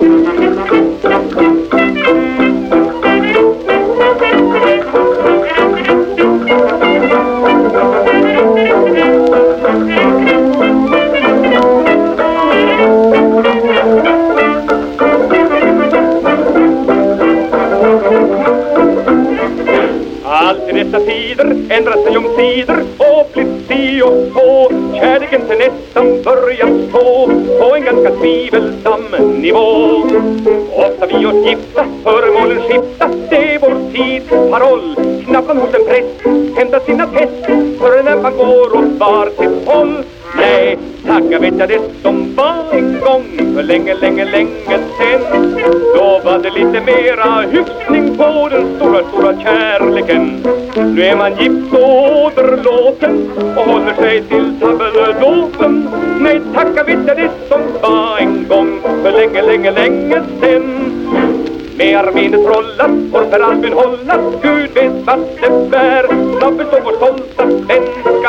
Allt i dessa tider ändrar sig omsider och blir si och så Kärleken till nästan början stå på ganska tvivelsam nivå. Ofta vi oss gifta, föremålen skifta, det är vår tids paroll. Knappan hos en präst, hämta sina test. Förrän man går åt var sitt håll tacka vet jag det som var en gång för länge, länge, länge sen. Då var det lite mera hyfsning på den stora, stora kärleken. Nu är man gift och åderlåten och håller sig till tabelldåpen Nej, tacka vet jag det som var en gång för länge, länge, länge sen. Med armén trollat får Per Albin hållas Gud vet vart det bär. Snart och vår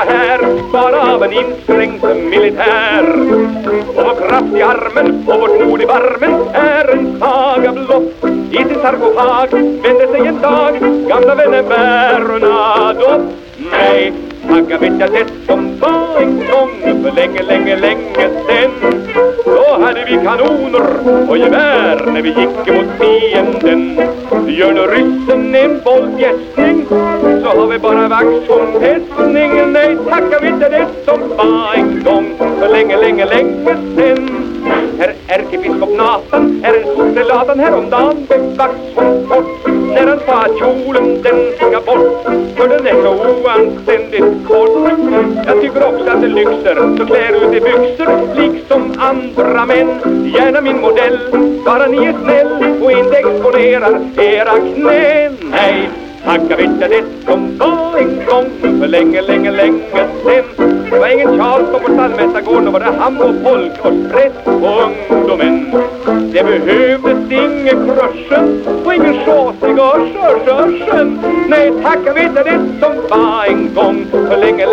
här Bara av en inskränkt militär. Och vår kraft i armen och vårt mod i varmen Är en saga blott. I sin sarkofag vänder sig en dag Gamla vännen Bernadotte Nej, tacka vet jag det som var en gång För länge, länge, länge sen. Då hade vi kanoner och gevär när vi gick emot fienden. Gör nu ryssen en våldgästning har vi bara vax fästning Nej, tacka vet jag det som var en gång. För länge, länge, länge sen Herr ärkebiskop Nathan är en storselatan häromdagen med vax som när han sa att kjolen den ska bort. För den är så oanständigt kort. Jag tycker också att det lyxer så klär ut i byxor liksom andra män. Gärna min modell, bara ni är snäll och inte exponerar era knän. Nej, tacka vet jag det som var en gång för länge, länge, länge sen Det var ingen Charleston på Stallmästargården, då var det hamn och folk och stress på ungdomen. Det behövdes ingen kruschen och ingen chaufför, körsen Nej, tacka vet jag det som var en gång. För länge,